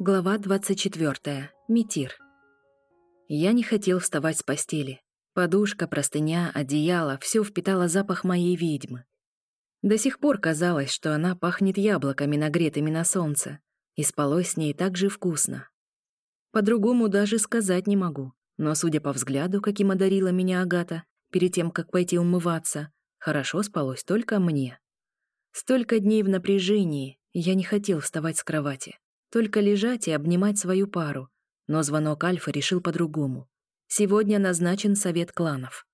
Глава 24. Митир. Я не хотел вставать с постели. Подушка, простыня, одеяло — все впитало запах моей ведьмы. До сих пор казалось, что она пахнет яблоками, нагретыми на солнце, и спалось с ней так же вкусно. По-другому даже сказать не могу, но, судя по взгляду, каким одарила меня Агата, перед тем, как пойти умываться, хорошо спалось только мне. Столько дней в напряжении, я не хотел вставать с кровати. Только лежать и обнимать свою пару. Но звонок Альфа решил по-другому. Сегодня назначен совет кланов.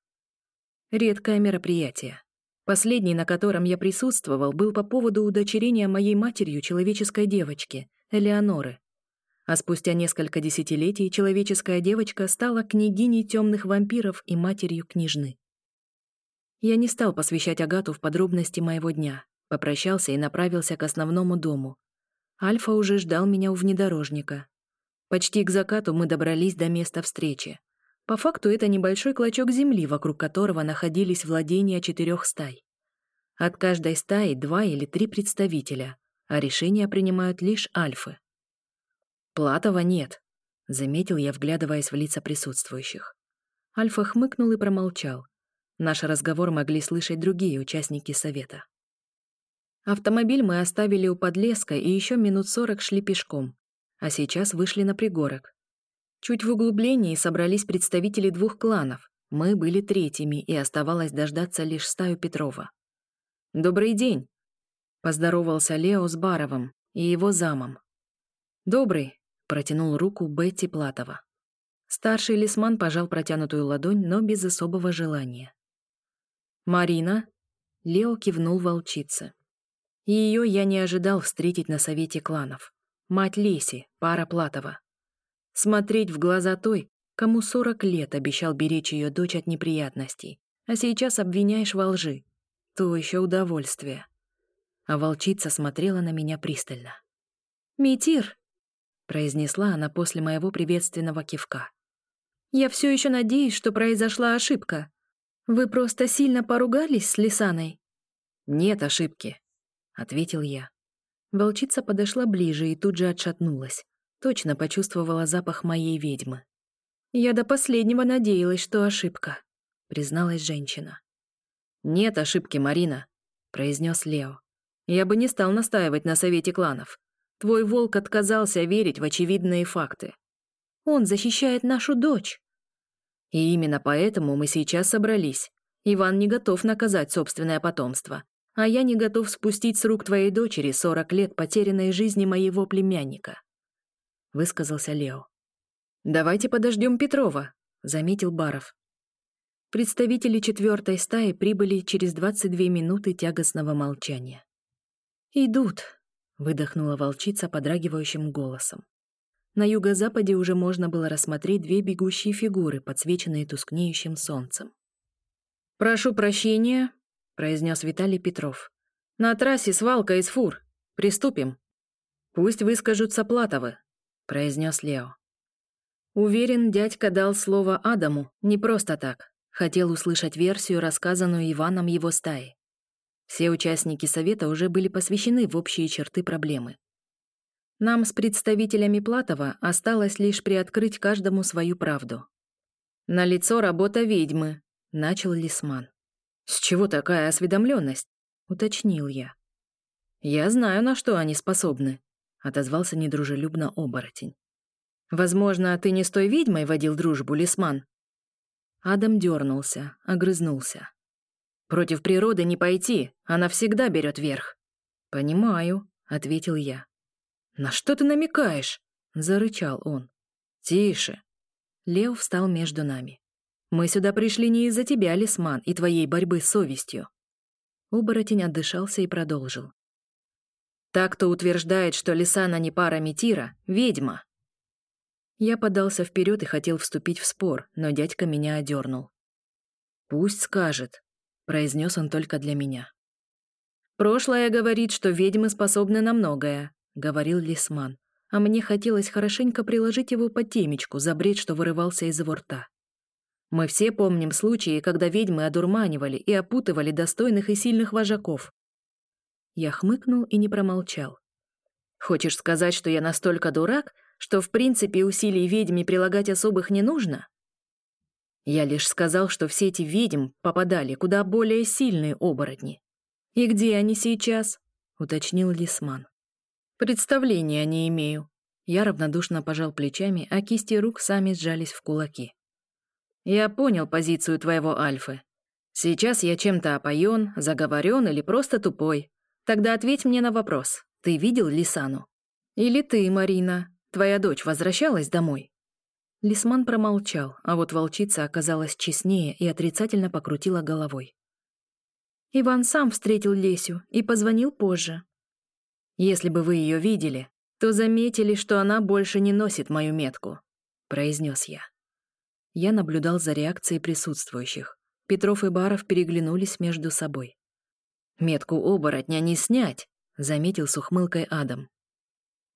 Редкое мероприятие. Последний, на котором я присутствовал, был по поводу удочерения моей матерью человеческой девочки, Элеоноры. А спустя несколько десятилетий человеческая девочка стала княгиней темных вампиров и матерью княжны. Я не стал посвящать Агату в подробности моего дня, попрощался и направился к основному дому, Альфа уже ждал меня у внедорожника. Почти к закату мы добрались до места встречи. По факту это небольшой клочок земли, вокруг которого находились владения четырех стай. От каждой стаи два или три представителя, а решения принимают лишь альфы. «Платова нет», — заметил я, вглядываясь в лица присутствующих. Альфа хмыкнул и промолчал. Наш разговор могли слышать другие участники совета. Автомобиль мы оставили у подлеска и еще минут сорок шли пешком, а сейчас вышли на пригорок. Чуть в углублении собрались представители двух кланов. Мы были третьими, и оставалось дождаться лишь стаю Петрова. «Добрый день!» — поздоровался Лео с Баровым и его замом. «Добрый!» — протянул руку Бетти Платова. Старший лисман пожал протянутую ладонь, но без особого желания. «Марина?» — Лео кивнул волчице. Ее я не ожидал встретить на совете кланов. Мать Леси, пара Платова. Смотреть в глаза той, кому сорок лет обещал беречь ее дочь от неприятностей, а сейчас обвиняешь во лжи. То еще удовольствие. А волчица смотрела на меня пристально. «Митир!» — произнесла она после моего приветственного кивка. «Я все еще надеюсь, что произошла ошибка. Вы просто сильно поругались с Лисаной?» «Нет ошибки», — ответил я. Волчица подошла ближе и тут же отшатнулась. Точно почувствовала запах моей ведьмы. «Я до последнего надеялась, что ошибка», — призналась женщина. «Нет ошибки, Марина», — произнес Лео. «Я бы не стал настаивать на совете кланов. Твой волк отказался верить в очевидные факты. Он защищает нашу дочь». И именно поэтому мы сейчас собрались. Иван не готов наказать собственное потомство, а я не готов спустить с рук твоей дочери сорок лет потерянной жизни моего племянника», — высказался Лео. «Давайте подождем Петрова», — заметил Баров. Представители четвертой стаи прибыли через 22 минуты тягостного молчания. «Идут», — выдохнула волчица подрагивающим голосом. На юго-западе уже можно было рассмотреть две бегущие фигуры, подсвеченные тускнеющим солнцем. «Прошу прощения», — произнес Виталий Петров. «На трассе свалка из фур. Приступим». «Пусть выскажутся Платовы», — произнес Лео. Уверен, дядька дал слово Адаму не просто так. Хотел услышать версию, рассказанную Иваном его стаи. Все участники совета уже были посвящены в общие черты проблемы. Нам с представителями Платова осталось лишь приоткрыть каждому свою правду. «На лицо работа ведьмы», — начал Лисман. «С чего такая осведомленность? уточнил я. «Я знаю, на что они способны», — отозвался недружелюбно оборотень. «Возможно, ты не с той ведьмой водил дружбу, Лисман?» Адам дернулся, огрызнулся. «Против природы не пойти, она всегда берет верх». «Понимаю», — ответил я. «На что ты намекаешь?» — зарычал он. «Тише». Лев встал между нами. Мы сюда пришли не из-за тебя, Лисман, и твоей борьбы с совестью». Оборотень отдышался и продолжил. «Так, кто утверждает, что Лисана не пара Митира, ведьма». Я подался вперед и хотел вступить в спор, но дядька меня одернул. «Пусть скажет», — произнес он только для меня. «Прошлое говорит, что ведьмы способны на многое», — говорил Лисман, а мне хотелось хорошенько приложить его по темечку за что вырывался из его рта. Мы все помним случаи, когда ведьмы одурманивали и опутывали достойных и сильных вожаков. Я хмыкнул и не промолчал. Хочешь сказать, что я настолько дурак, что в принципе усилий ведьме прилагать особых не нужно? Я лишь сказал, что все эти ведьм попадали куда более сильные оборотни. «И где они сейчас?» — уточнил Лисман. «Представления не имею». Я равнодушно пожал плечами, а кисти рук сами сжались в кулаки. «Я понял позицию твоего Альфы. Сейчас я чем-то опоен, заговорен или просто тупой. Тогда ответь мне на вопрос. Ты видел Лисану? Или ты, Марина? Твоя дочь возвращалась домой?» Лисман промолчал, а вот волчица оказалась честнее и отрицательно покрутила головой. Иван сам встретил Лесю и позвонил позже. «Если бы вы ее видели, то заметили, что она больше не носит мою метку», — произнес я. Я наблюдал за реакцией присутствующих. Петров и Баров переглянулись между собой. «Метку оборотня не снять», — заметил с ухмылкой Адам.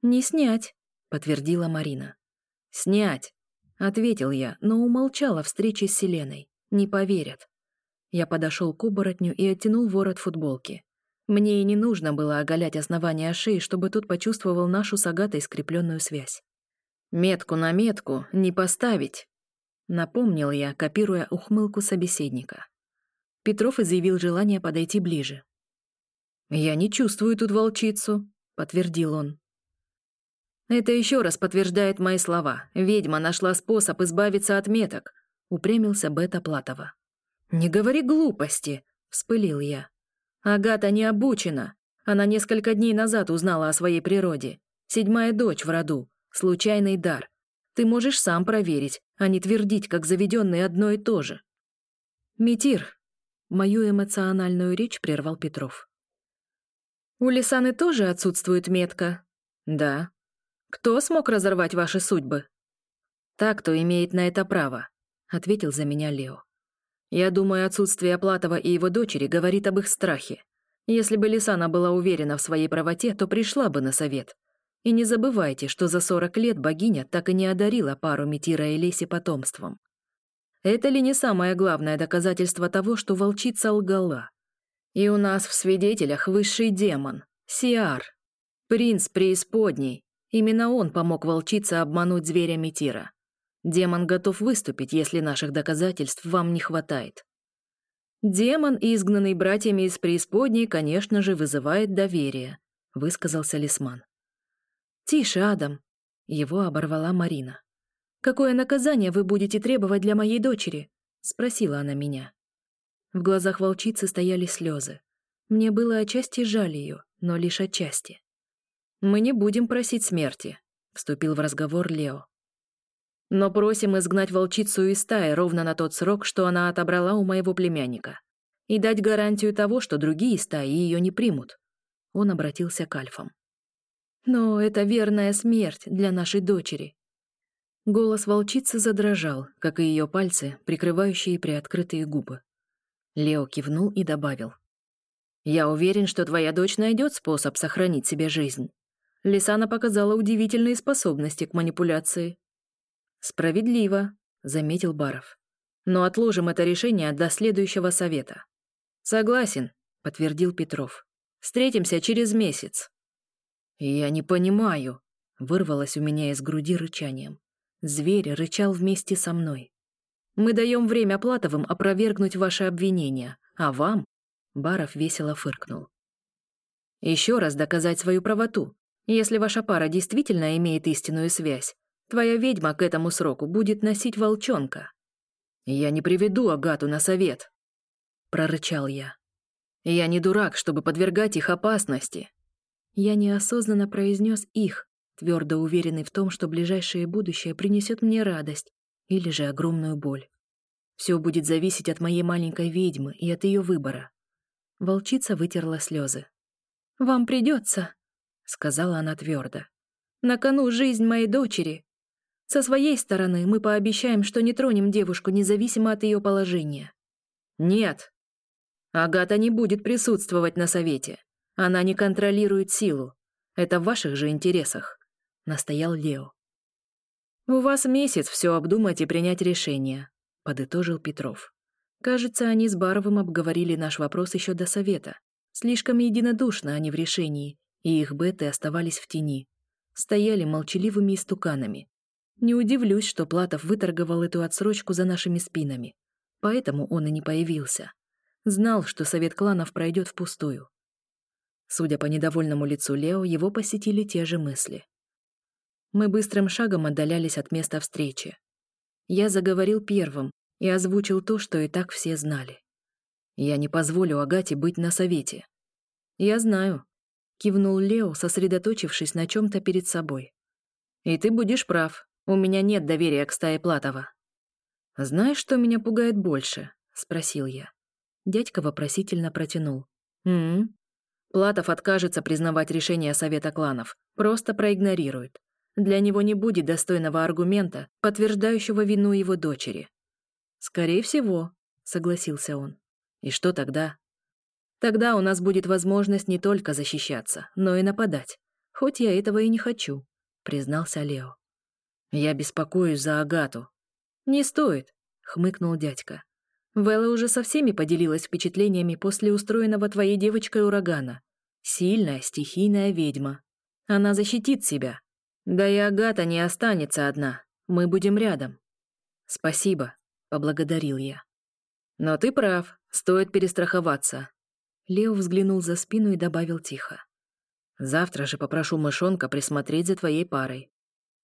«Не снять», — подтвердила Марина. «Снять», — ответил я, но умолчал о встрече с Селеной. Не поверят. Я подошел к оборотню и оттянул ворот футболки. Мне и не нужно было оголять основание шеи, чтобы тут почувствовал нашу с Агатой скрепленную связь. «Метку на метку не поставить», — напомнил я, копируя ухмылку собеседника. Петров изъявил желание подойти ближе. «Я не чувствую тут волчицу», — подтвердил он. «Это еще раз подтверждает мои слова. Ведьма нашла способ избавиться от меток», — упрямился Бета Платова. «Не говори глупости!» — вспылил я. «Агата не обучена. Она несколько дней назад узнала о своей природе. Седьмая дочь в роду. Случайный дар. Ты можешь сам проверить, а не твердить, как заведенный одно и то же». «Митир!» — мою эмоциональную речь прервал Петров. «У Лисаны тоже отсутствует метка?» «Да». «Кто смог разорвать ваши судьбы?» «Так, кто имеет на это право», — ответил за меня Лео. Я думаю, отсутствие Аплатова и его дочери говорит об их страхе. Если бы Лисана была уверена в своей правоте, то пришла бы на совет. И не забывайте, что за 40 лет богиня так и не одарила пару Митира и Леси потомством. Это ли не самое главное доказательство того, что волчица лгала? И у нас в свидетелях высший демон, Сиар, принц преисподней. Именно он помог волчице обмануть зверя Митира. Демон готов выступить, если наших доказательств вам не хватает. Демон, изгнанный братьями из преисподней, конечно же, вызывает доверие, высказался Лисман. Тише, Адам, его оборвала Марина. Какое наказание вы будете требовать для моей дочери? спросила она меня. В глазах волчицы стояли слезы. Мне было отчасти жаль ее, но лишь отчасти. Мы не будем просить смерти, вступил в разговор Лео. Но просим изгнать волчицу из стаи ровно на тот срок, что она отобрала у моего племянника. И дать гарантию того, что другие стаи ее не примут. Он обратился к альфам. Но это верная смерть для нашей дочери. Голос волчицы задрожал, как и ее пальцы, прикрывающие приоткрытые губы. Лео кивнул и добавил. «Я уверен, что твоя дочь найдет способ сохранить себе жизнь. Лисана показала удивительные способности к манипуляции. «Справедливо», — заметил Баров. «Но отложим это решение до следующего совета». «Согласен», — подтвердил Петров. «Встретимся через месяц». «Я не понимаю», — вырвалось у меня из груди рычанием. Зверь рычал вместе со мной. «Мы даем время Платовым опровергнуть ваши обвинения, а вам...» Баров весело фыркнул. «Еще раз доказать свою правоту. Если ваша пара действительно имеет истинную связь, Твоя ведьма к этому сроку будет носить волчонка. Я не приведу Агату на совет, прорычал я. Я не дурак, чтобы подвергать их опасности. Я неосознанно произнес их, твердо уверенный в том, что ближайшее будущее принесет мне радость или же огромную боль. Все будет зависеть от моей маленькой ведьмы и от ее выбора. Волчица вытерла слезы. «Вам придется», — сказала она твердо. «На кону жизнь моей дочери. Со своей стороны мы пообещаем, что не тронем девушку, независимо от ее положения. Нет. Агата не будет присутствовать на совете. Она не контролирует силу. Это в ваших же интересах, настоял Лео. У вас месяц все обдумать и принять решение, подытожил Петров. Кажется, они с Баровым обговорили наш вопрос еще до совета. Слишком единодушно они в решении, и их беты оставались в тени. Стояли молчаливыми истуканами. Не удивлюсь, что Платов выторговал эту отсрочку за нашими спинами. Поэтому он и не появился. Знал, что совет кланов пройдет впустую. Судя по недовольному лицу Лео, его посетили те же мысли. Мы быстрым шагом отдалялись от места встречи. Я заговорил первым и озвучил то, что и так все знали. Я не позволю Агате быть на совете. Я знаю, кивнул Лео, сосредоточившись на чем то перед собой. И ты будешь прав. У меня нет доверия к стае Платова. Знаешь, что меня пугает больше? спросил я. Дядька вопросительно протянул. «М-м». Платов откажется признавать решение Совета кланов, просто проигнорирует. Для него не будет достойного аргумента, подтверждающего вину его дочери. «Скорее всего», — согласился он. «И что тогда?» «Тогда у нас будет возможность не только защищаться, но и нападать. Хоть я этого и не хочу», — признался Лео. «Я беспокоюсь за Агату». «Не стоит», — хмыкнул дядька. «Вэлла уже со всеми поделилась впечатлениями после устроенного твоей девочкой урагана. Сильная, стихийная ведьма. Она защитит себя, да и Агата не останется одна. Мы будем рядом. Спасибо, поблагодарил я. Но ты прав, стоит перестраховаться. Лео взглянул за спину и добавил тихо. Завтра же попрошу мышонка присмотреть за твоей парой.